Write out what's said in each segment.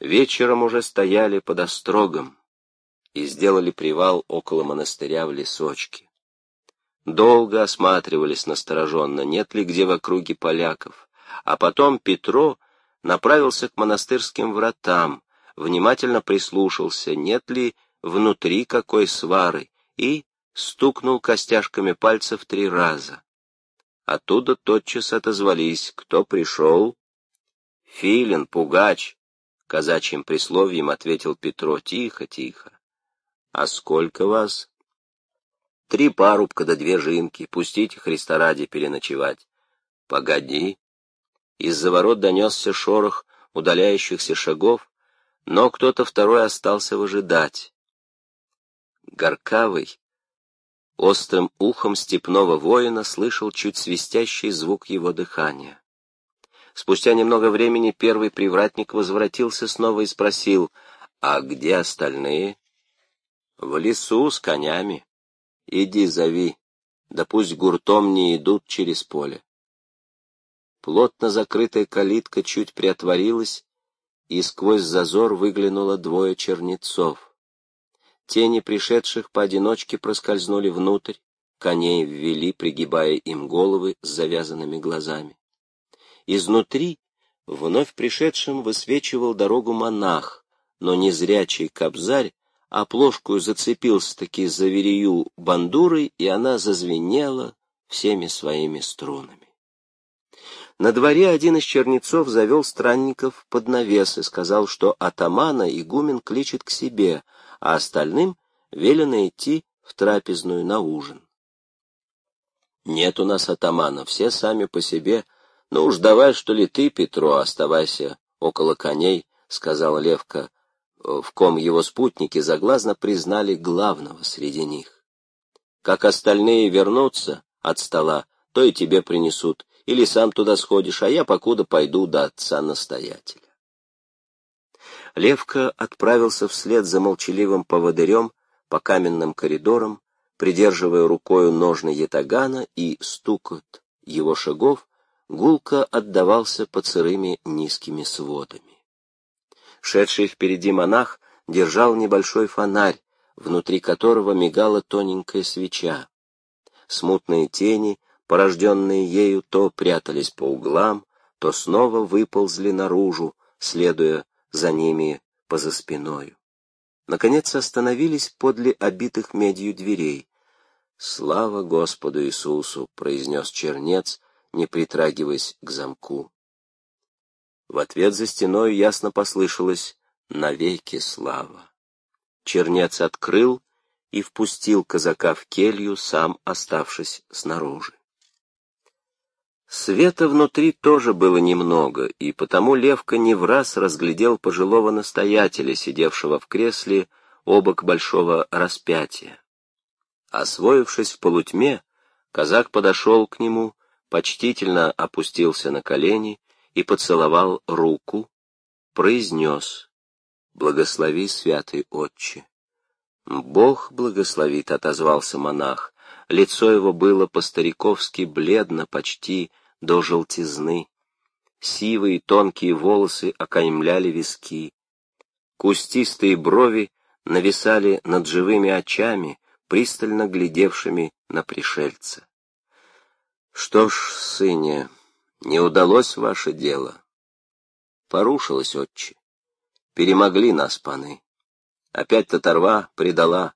Вечером уже стояли под острогом и сделали привал около монастыря в лесочке. Долго осматривались настороженно, нет ли где в округе поляков, а потом Петро направился к монастырским вратам, внимательно прислушался, нет ли внутри какой свары, и стукнул костяшками пальцев три раза. Оттуда тотчас отозвались, кто пришел. Филин, пугач, казачьим присловием ответил Петро, тихо, тихо. А сколько вас? Три парубка да две жинки, пустите Христа ради переночевать. Погоди. Из-за ворот донесся шорох удаляющихся шагов, но кто-то второй остался выжидать. Горкавый, острым ухом степного воина слышал чуть свистящий звук его дыхания. Спустя немного времени первый привратник возвратился снова и спросил, «А где остальные?» «В лесу с конями. Иди зови, да пусть гуртом не идут через поле». Плотно закрытая калитка чуть приотворилась, и сквозь зазор выглянуло двое чернецов. Тени пришедших поодиночке проскользнули внутрь, коней ввели, пригибая им головы с завязанными глазами. Изнутри вновь пришедшим высвечивал дорогу монах, но не зрячий кобзарь, а плошкую зацепился-таки за верею бандурой, и она зазвенела всеми своими струнами. На дворе один из чернецов завел странников под навес и сказал, что атамана игумен кличет к себе — а остальным велено идти в трапезную на ужин. Нет у нас атамана, все сами по себе. Ну уж давай, что ли, ты, Петро, оставайся около коней, — сказал Левка, в ком его спутники заглазно признали главного среди них. Как остальные вернутся от стола, то и тебе принесут, или сам туда сходишь, а я покуда пойду до отца-настоятеля. Левка отправился вслед за молчаливым поводырем по каменным коридорам, придерживая рукою ножны ятагана, и стукот его шагов гулко отдавался под сырыми низкими сводами. Шедший впереди монах держал небольшой фонарь, внутри которого мигала тоненькая свеча. Смутные тени, порожденные ею, то прятались по углам, то снова выползли наружу, следуя за ними поза спиною. Наконец остановились подле обитых медью дверей. «Слава Господу Иисусу!» — произнес чернец, не притрагиваясь к замку. В ответ за стеной ясно послышалось «Навеки слава!». Чернец открыл и впустил казака в келью, сам оставшись снаружи. Света внутри тоже было немного, и потому Левка не в раз разглядел пожилого настоятеля, сидевшего в кресле обок большого распятия. Освоившись в полутьме, казак подошел к нему, почтительно опустился на колени и поцеловал руку, произнес «Благослови, святый отче». «Бог благословит», — отозвался монах, Лицо его было по-стариковски бледно, почти до желтизны. Сивые тонкие волосы окаймляли виски. Кустистые брови нависали над живыми очами, пристально глядевшими на пришельца. «Что ж, сыне, не удалось ваше дело?» «Порушилось, отче. Перемогли нас паны. Опять татарва предала,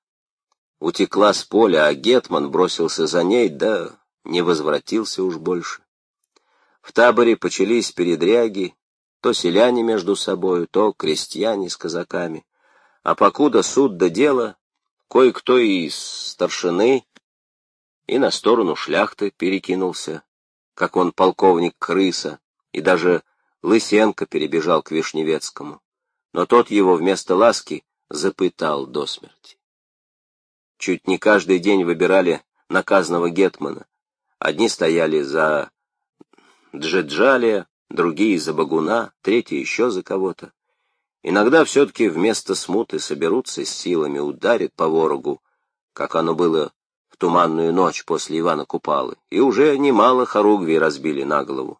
утекла с поля, а Гетман бросился за ней, да не возвратился уж больше. В таборе почались передряги, то селяне между собою, то крестьяне с казаками. А покуда суд до дела, кое-кто из старшины и на сторону шляхты перекинулся, как он полковник крыса, и даже Лысенко перебежал к Вишневецкому, но тот его вместо ласки запытал до смерти. Чуть не каждый день выбирали наказанного гетмана. Одни стояли за Джеджалия, другие за Багуна, третьи еще за кого-то. Иногда все-таки вместо смуты соберутся с силами, ударят по ворогу, как оно было туманную ночь после Ивана Купалы, и уже немало хоругвий разбили на голову.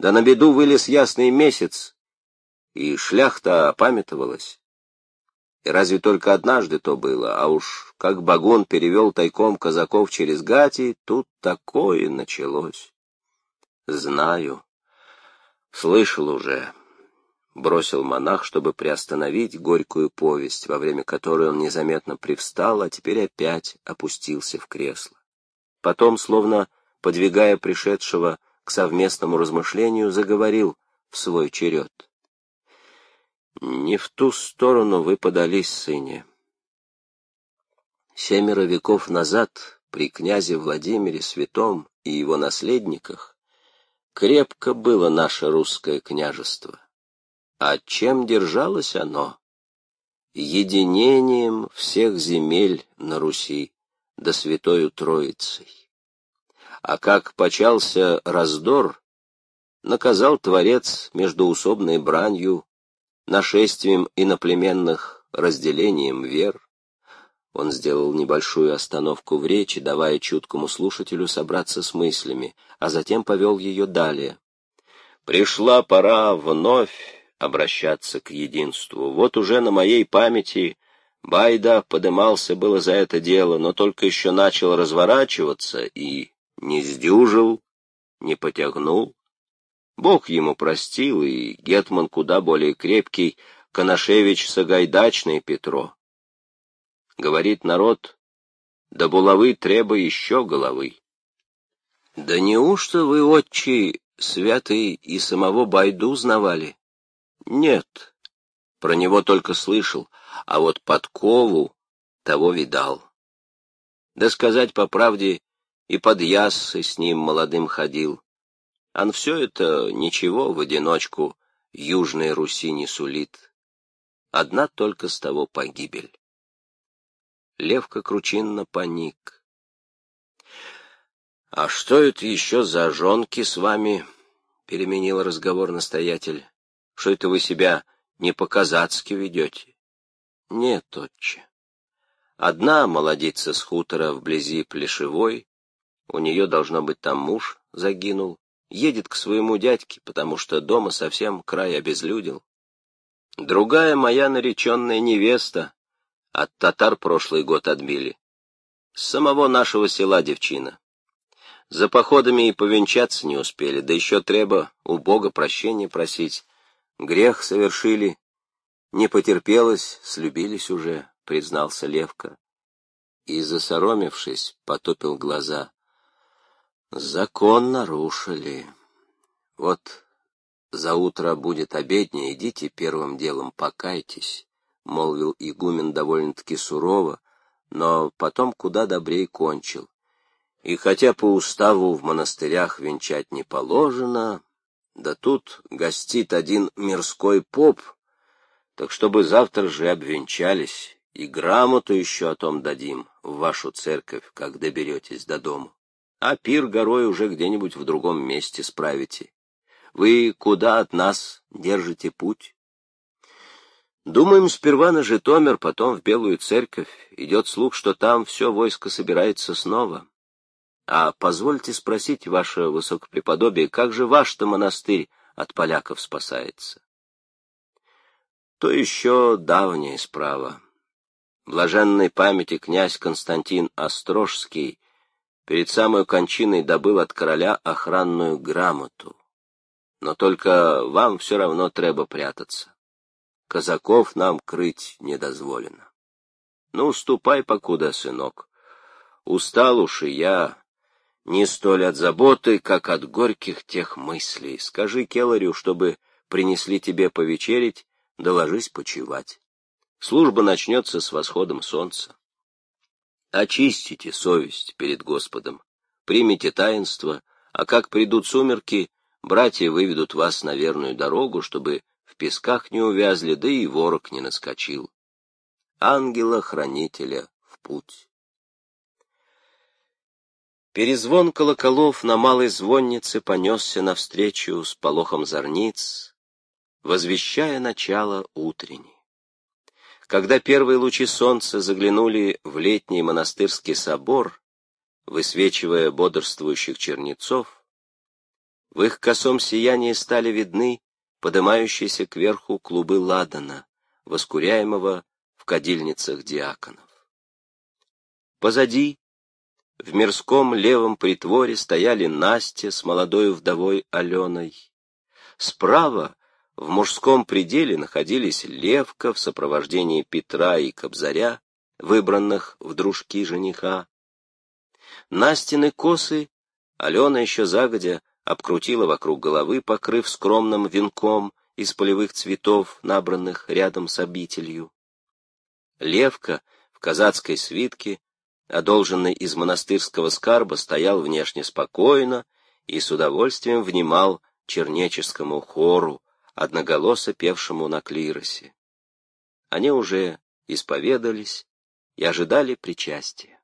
Да на беду вылез ясный месяц, и шляхта опамятовалась. И разве только однажды то было, а уж как Багун перевел тайком казаков через Гати, тут такое началось. Знаю. Слышал уже. Бросил монах, чтобы приостановить горькую повесть, во время которой он незаметно привстал, а теперь опять опустился в кресло. Потом, словно подвигая пришедшего к совместному размышлению, заговорил в свой черед. Не в ту сторону вы подались, сыне. Семеро веков назад при князе Владимире Святом и его наследниках крепко было наше русское княжество. А чем держалось оно? Единением всех земель на Руси, да Святою Троицей. А как почался раздор, наказал Творец междуусобной бранью нашествием иноплеменных, разделением вер. Он сделал небольшую остановку в речи, давая чуткому слушателю собраться с мыслями, а затем повел ее далее. «Пришла пора вновь обращаться к единству. Вот уже на моей памяти Байда подымался было за это дело, но только еще начал разворачиваться и не сдюжил, не потягнул. Бог ему простил, и Гетман куда более крепкий, Коношевич Сагайдачный Петро. Говорит народ, да булавы треба еще головы. Да неужто вы, отчи, святый, и самого Байду знавали? Нет, про него только слышал, а вот подкову того видал. Да сказать по правде, и под яссы с ним молодым ходил. Ан все это ничего в одиночку Южной Руси не сулит. Одна только с того погибель. Левка Кручинно паник. «А что это еще за жонки с вами?» — переменил разговор настоятель. «Что это вы себя не по-казацки ведете?» «Нет, отче. Одна молодица с хутора вблизи Плешевой, у нее, должно быть, там муж загинул, едет к своему дядьке, потому что дома совсем край обезлюдил. Другая моя нареченная невеста, от татар прошлый год отбили. С самого нашего села девчина. За походами и повенчаться не успели, да еще треба у Бога прощения просить. Грех совершили, не потерпелось, слюбились уже, признался Левка. И, засоромившись, потупил глаза. Закон нарушили. Вот за утро будет обедня, идите первым делом покайтесь, — молвил игумен довольно-таки сурово, но потом куда добрей кончил. И хотя по уставу в монастырях венчать не положено, да тут гостит один мирской поп, так чтобы завтра же обвенчались, и грамоту еще о том дадим в вашу церковь, как доберетесь до дому а пир горой уже где-нибудь в другом месте справите. Вы куда от нас держите путь? Думаем сперва на Житомир, потом в Белую Церковь. Идет слух, что там все войско собирается снова. А позвольте спросить, ваше высокопреподобие, как же ваш-то монастырь от поляков спасается? То еще давняя справа. Блаженной памяти князь Константин Острожский перед самой кончиной добыл от короля охранную грамоту. Но только вам все равно треба прятаться. Казаков нам крыть не дозволено. Ну, ступай покуда, сынок. Устал уж и я, не столь от заботы, как от горьких тех мыслей. Скажи Келарю, чтобы принесли тебе повечерить, доложись почевать. Служба начнется с восходом солнца. Очистите совесть перед Господом, примите таинство, а как придут сумерки, братья выведут вас на верную дорогу, чтобы в песках не увязли, да и ворог не наскочил. Ангела-хранителя в путь. Перезвон колоколов на малой звоннице понесся навстречу с полохом зорниц, возвещая начало утренней. Когда первые лучи солнца заглянули в летний монастырский собор, высвечивая бодрствующих чернецов, в их косом сиянии стали видны подымающейся кверху клубы ладана, воскуряемого в кадильницах диаконов. Позади, в мирском левом притворе, стояли Настя с молодой вдовой Аленой. Справа, в мужском пределе, находились Левка в сопровождении Петра и Кобзаря, выбранных в дружки жениха. Настины косы Алена еще загодя обкрутила вокруг головы, покрыв скромным венком из полевых цветов, набранных рядом с обителью. Левка в казацкой свитке, одолженный из монастырского скарба, стоял внешне спокойно и с удовольствием внимал чернеческому хору, одноголосо певшему на клиросе. Они уже исповедались и ожидали причастия.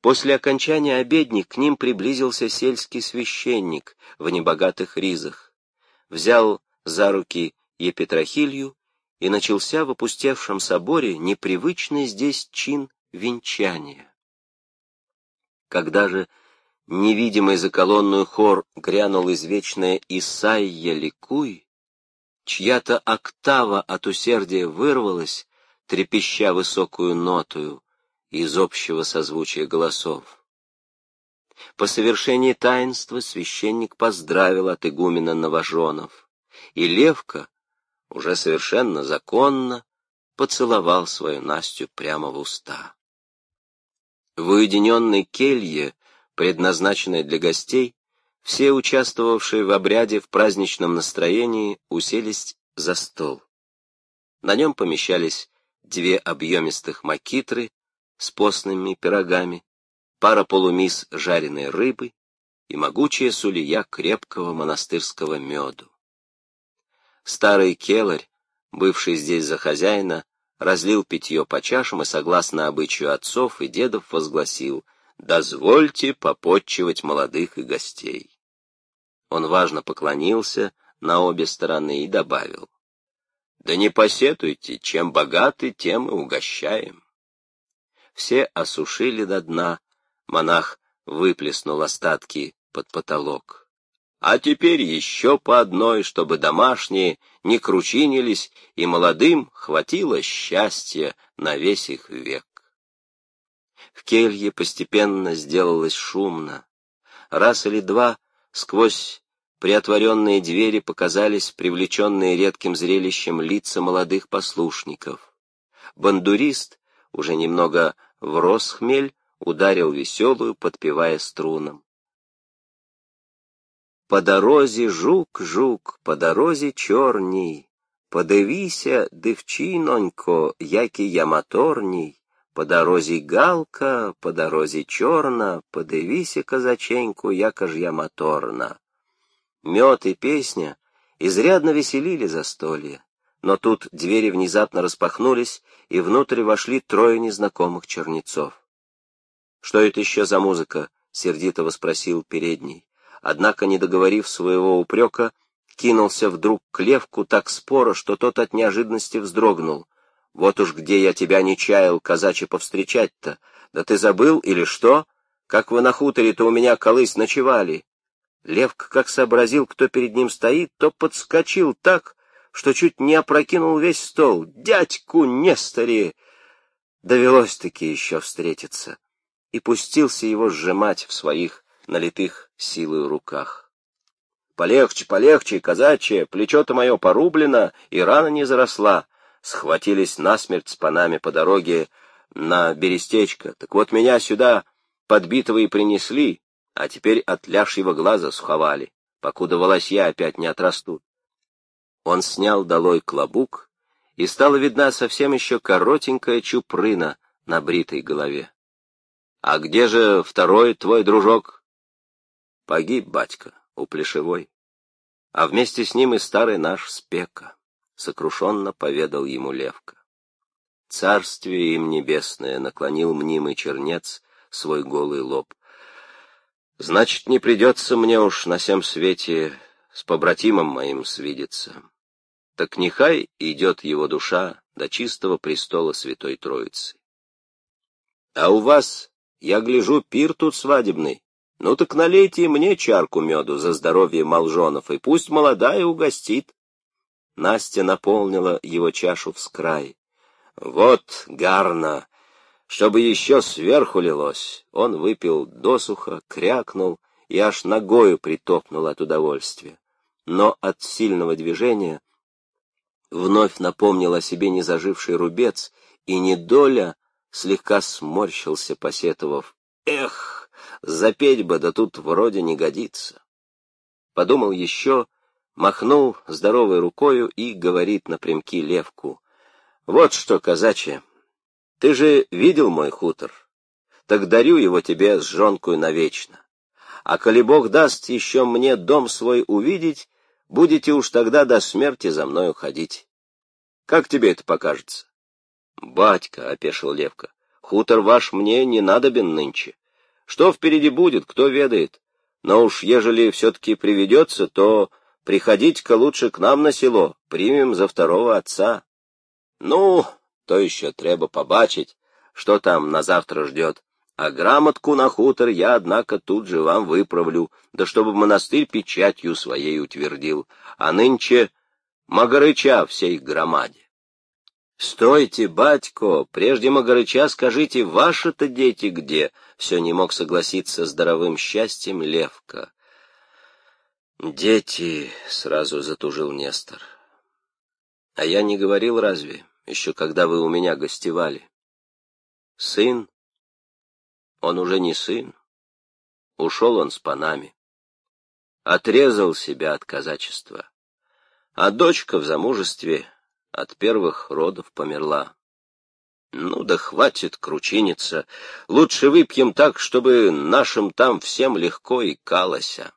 После окончания обедни к ним приблизился сельский священник в небогатых ризах, взял за руки Епетрахилью и начался в опустевшем соборе непривычный здесь чин венчания. Когда же невидимый за колонную хор грянул извечное «Исайя ликуй», чья-то октава от усердия вырвалась, трепеща высокую нотую из общего созвучия голосов. По совершении таинства священник поздравил от игумена новоженов, и Левка, уже совершенно законно, поцеловал свою Настю прямо в уста. В уединенной келье, предназначенной для гостей, все участвовавшие в обряде в праздничном настроении уселись за стол. На нем помещались две объемистых макитры с постными пирогами, пара полумис жареной рыбы и могучая сулия крепкого монастырского меду. Старый келарь, бывший здесь за хозяина, разлил питье по чашам и, согласно обычаю отцов и дедов, возгласил «Дозвольте попотчевать молодых и гостей». Он важно поклонился на обе стороны и добавил «Да не посетуйте, чем богаты, тем и угощаем». Все осушили до дна, монах выплеснул остатки под потолок. А теперь еще по одной, чтобы домашние не кручинились, и молодым хватило счастья на весь их век. В келье постепенно сделалось шумно. Раз или два сквозь приотворенные двери показались привлеченные редким зрелищем лица молодых послушников. Бандурист, уже немного врос хмель, ударил веселую, подпевая струнам. По дорозі жук, жук, по дорозі чорній, подивися, дівчинонько, який я моторній, по дорозі галка, по дорозі чорна, подивися, казаченьку, яка ж я моторна. Мед и песня изрядно веселили застолье, но тут двери внезапно распахнулись, и внутрь вошли трое незнакомых чернецов. «Что это еще за музыка?» — сердито воспросил передний однако, не договорив своего упрека, кинулся вдруг к Левку так споро, что тот от неожиданности вздрогнул. «Вот уж где я тебя не чаял, казачи, повстречать-то! Да ты забыл или что? Как вы на хуторе-то у меня, колысь, ночевали!» Левка, как сообразил, кто перед ним стоит, то подскочил так, что чуть не опрокинул весь стол. «Дядьку Несторе!» Довелось-таки еще встретиться. И пустился его сжимать в своих налитых силой руках. «Полегче, полегче, казачье, плечо-то мое порублено, и рана не заросла». Схватились насмерть с панами по дороге на берестечко. Так вот меня сюда подбитого и принесли, а теперь от ляжьего глаза сховали, покуда волосья опять не отрастут. Он снял долой клобук, и стала видна совсем еще коротенькая чупрына на бритой голове. — А где же второй твой дружок? Погиб батька у Плешевой, а вместе с ним и старый наш Спека, — сокрушенно поведал ему Левка. Царствие им небесное наклонил мнимый чернец свой голый лоб. Значит, не придется мне уж на всем свете с побратимом моим свидеться. Так нехай идет его душа до чистого престола Святой Троицы. А у вас, я гляжу, пир тут свадебный, Ну так налейте мне чарку меду за здоровье Молжонов, и пусть молодая угостит. Настя наполнила его чашу в скрай. Вот, гарно! Чтобы еще сверху лилось, он выпил досуха, крякнул и аж ногою притопнул от удовольствия. Но от сильного движения вновь напомнил о себе незаживший рубец, и недоля слегка сморщился, посетовав. Эх, запеть бы, да тут вроде не годится. Подумал еще, махнул здоровой рукою и говорит напрямки Левку. Вот что, казачье, ты же видел мой хутор? Так дарю его тебе с жонкою навечно. А коли Бог даст еще мне дом свой увидеть, будете уж тогда до смерти за мною ходить. Как тебе это покажется? — Батька, — опешил Левка, — хутор ваш мне не надобен нынче. Что впереди будет, кто ведает. Но уж ежели все-таки приведется, то приходите-ка лучше к нам на село, примем за второго отца. Ну, то еще треба побачить, что там на завтра ждет. А грамотку на хутор я, однако, тут же вам выправлю, да чтобы монастырь печатью своей утвердил, а нынче Магарыча всей громаде. «Стойте, батько, прежде Магарыча скажите, ваши-то дети где?» Все не мог согласиться с здоровым счастьем Левка. «Дети», — сразу затужил Нестор. «А я не говорил разве, еще когда вы у меня гостевали? Сын он уже не сын. Ушел он с панами. Отрезал себя от казачества. А дочка в замужестве от первых родов померла. Ну да хватит кручиниться. Лучше выпьем так, чтобы нашим там всем легко и калося.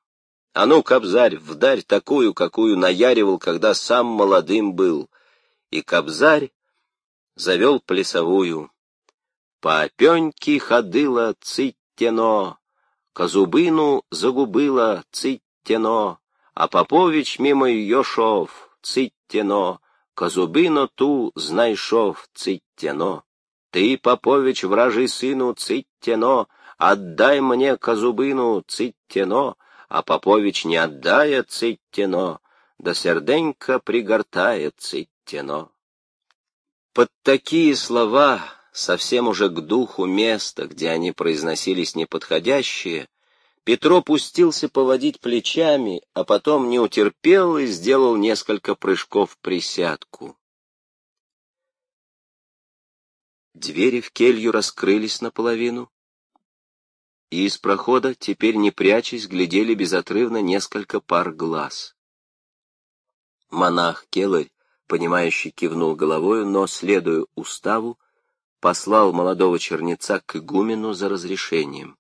А ну, Кобзарь, вдарь такую, какую наяривал, когда сам молодым был. И Кобзарь завел плясовую. По опеньки ходила циттено, Козубину загубила циттено, А Попович мимо ее шов, циттено, Козубино ту знайшов, циттено. Ты, Попович, вражий сыну, циттено, Отдай мне Козубину, циттено, А Попович не отдая циттено, Да серденько пригортает циттено. Под такие слова совсем уже к духу места, где они произносились неподходящие, Петро пустился поводить плечами, а потом не утерпел и сделал несколько прыжков в присядку. Двери в келью раскрылись наполовину, и из прохода, теперь не прячась, глядели безотрывно несколько пар глаз. Монах Келарь, понимающий, кивнул головою, но, следуя уставу, послал молодого чернеца к игумену за разрешением.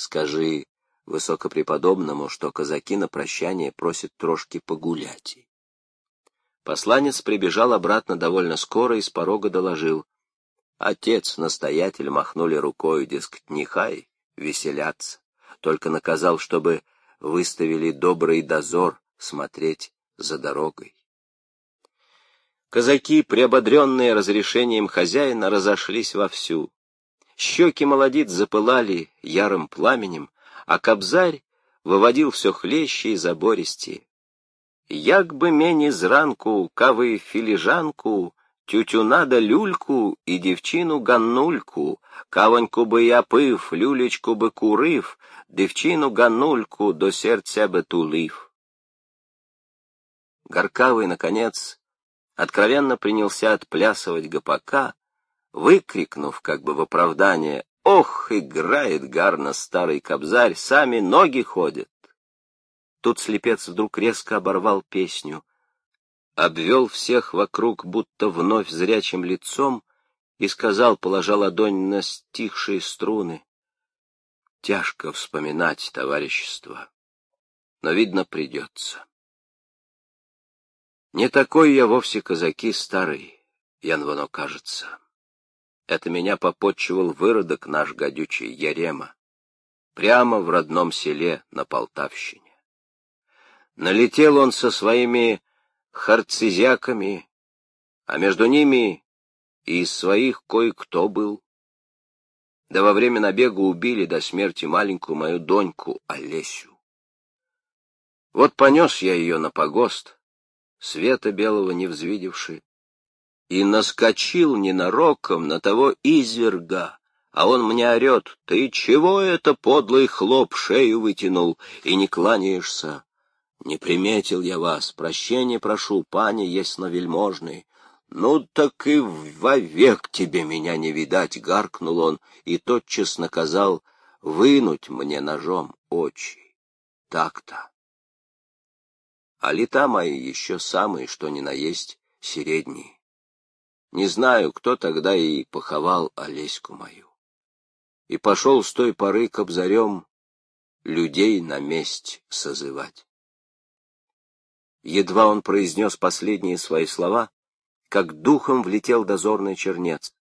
Скажи высокопреподобному, что казаки на прощание просят трошки погулять. Посланец прибежал обратно довольно скоро и с порога доложил. Отец, настоятель махнули рукой, дескать, нехай, веселятся. Только наказал, чтобы выставили добрый дозор смотреть за дорогой. Казаки, приободренные разрешением хозяина, разошлись вовсю. Щеки молодиц запылали ярым пламенем, а кобзарь выводил все хлеще и забористее. Як бы мені зранку, кави філіжанку, тютюна да люльку і дівчину ганнульку, кавоньку би я пив, люлечку би курив, дівчину ганнульку до серця би тулив. Горкавый, наконец, откровенно принялся отплясывать гопака, выкрикнув как бы в оправдание «Ох, играет гарно старый кобзарь, сами ноги ходят!» Тут слепец вдруг резко оборвал песню, обвел всех вокруг будто вновь зрячим лицом и сказал, положа ладонь на стихшие струны, «Тяжко вспоминать товарищество, но, видно, придется». Не такой я вовсе казаки старый, Ян воно кажется. Это меня попотчевал выродок наш гадючий Ярема, прямо в родном селе на Полтавщине. Налетел он со своими харцизяками, а между ними и из своих кое-кто был. да во время набега убили до смерти маленькую мою доньку Олесю. Вот понес я ее на погост, света белого не взвидевши, и наскочил ненароком на того изверга, а он мне орет, «Ты чего это, подлый хлоп, шею вытянул и не кланяешься? Не приметил я вас, прощения прошу, пани ясновельможный». «Ну так и вовек тебе меня не видать», — гаркнул он и тотчас наказал вынуть мне ножом очи. Так-то. А лета мои еще самые, что ни на есть, середние. Не знаю, кто тогда и поховал Олеську мою. И пошел с той поры к обзарем людей на месть созывать. Едва он произнес последние свои слова, как духом влетел дозорный чернец.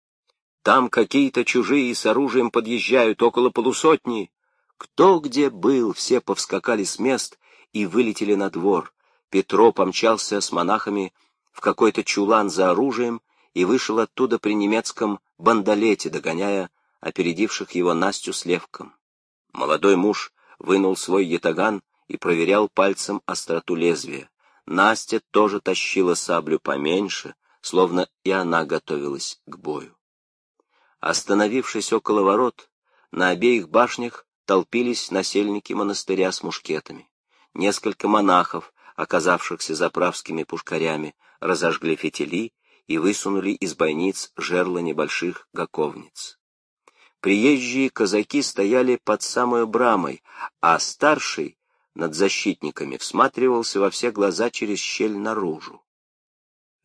Там какие-то чужие с оружием подъезжают, около полусотни. Кто где был, все повскакали с мест и вылетели на двор. Петро помчался с монахами в какой-то чулан за оружием и вышел оттуда при немецком бандолете, догоняя опередивших его Настю с Левком. Молодой муж вынул свой ятаган и проверял пальцем остроту лезвия. Настя тоже тащила саблю поменьше, словно и она готовилась к бою. Остановившись около ворот, на обеих башнях толпились насельники монастыря с мушкетами. Несколько монахов, оказавшихся заправскими пушкарями, разожгли фитили и высунули из бойниц жерла небольших гаковниц. Приезжие казаки стояли под самой брамой, а старший над защитниками всматривался во все глаза через щель наружу.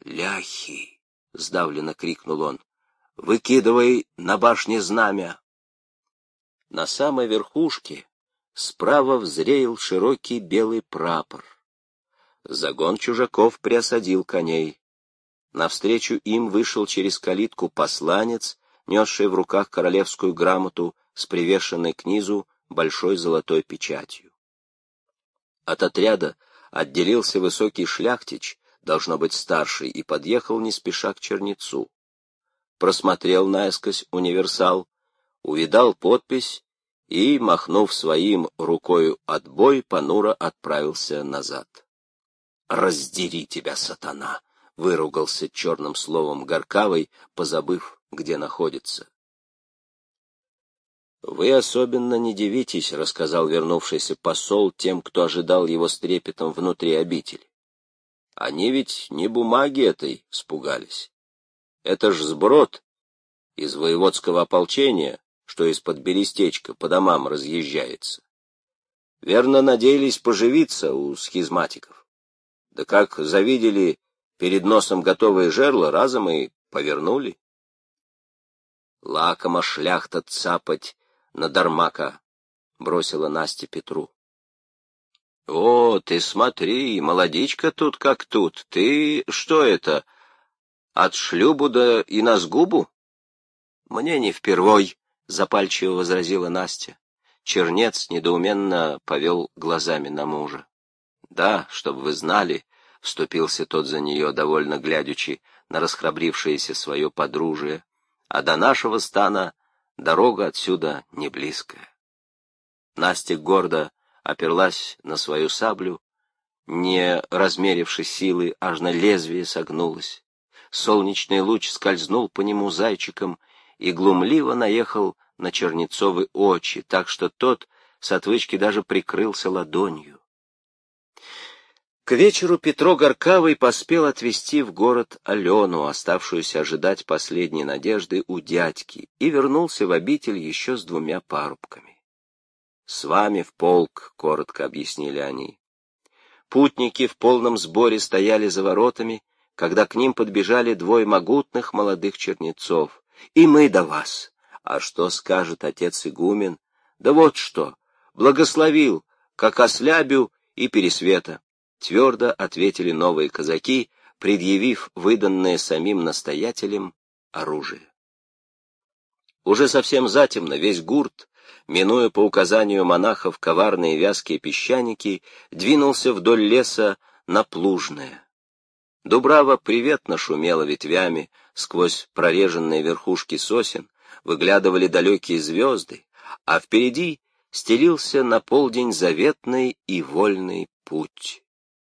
«Ляхи!» — сдавленно крикнул он. «Выкидывай на башне знамя!» На самой верхушке справа взреял широкий белый прапор. Загон чужаков приосадил коней. Навстречу им вышел через калитку посланец, несший в руках королевскую грамоту с привешенной к низу большой золотой печатью. От отряда отделился высокий шляхтич должно быть старший, и подъехал не спеша к чернецу. Просмотрел наискось универсал, увидал подпись и, махнув своим рукою отбой, понуро отправился назад. «Раздери тебя, сатана!» — выругался черным словом Горкавой, позабыв, где находится. «Вы особенно не дивитесь», — рассказал вернувшийся посол тем, кто ожидал его с трепетом внутри обители. Они ведь не бумаги этой испугались. Это ж сброд из воеводского ополчения, что из-под берестечка по домам разъезжается. Верно надеялись поживиться у схизматиков. Да как завидели перед носом готовые жерла, разом и повернули. Лакомо шляхта цапать на дармака, бросила Настя Петру. «О, ты смотри, молодичка тут как тут. Ты что это, от шлюбу да и на сгубу?» «Мне не впервой», — запальчиво возразила Настя. Чернец недоуменно повел глазами на мужа. «Да, чтобы вы знали», — вступился тот за нее, довольно глядячи на расхрабрившееся свое подружие, «а до нашего стана дорога отсюда не близкая». Настя гордо оперлась на свою саблю, не размеривши силы, аж на лезвие согнулась. Солнечный луч скользнул по нему зайчиком и глумливо наехал на Чернецовы очи, так что тот с отвычки даже прикрылся ладонью. К вечеру Петро Горкавый поспел отвезти в город Алену, оставшуюся ожидать последней надежды у дядьки, и вернулся в обитель еще с двумя парубками. «С вами в полк», — коротко объяснили они. Путники в полном сборе стояли за воротами, когда к ним подбежали двое могутных молодых чернецов. «И мы до вас!» «А что скажет отец игумен?» «Да вот что! Благословил, как ослябю и пересвета!» Твердо ответили новые казаки, предъявив выданное самим настоятелем оружие. Уже совсем затемно весь гурт минуя по указанию монахов коварные вязкие песчаники, двинулся вдоль леса на Плужное. Дубрава приветно шумела ветвями сквозь прореженные верхушки сосен, выглядывали далекие звезды, а впереди стелился на полдень заветный и вольный путь.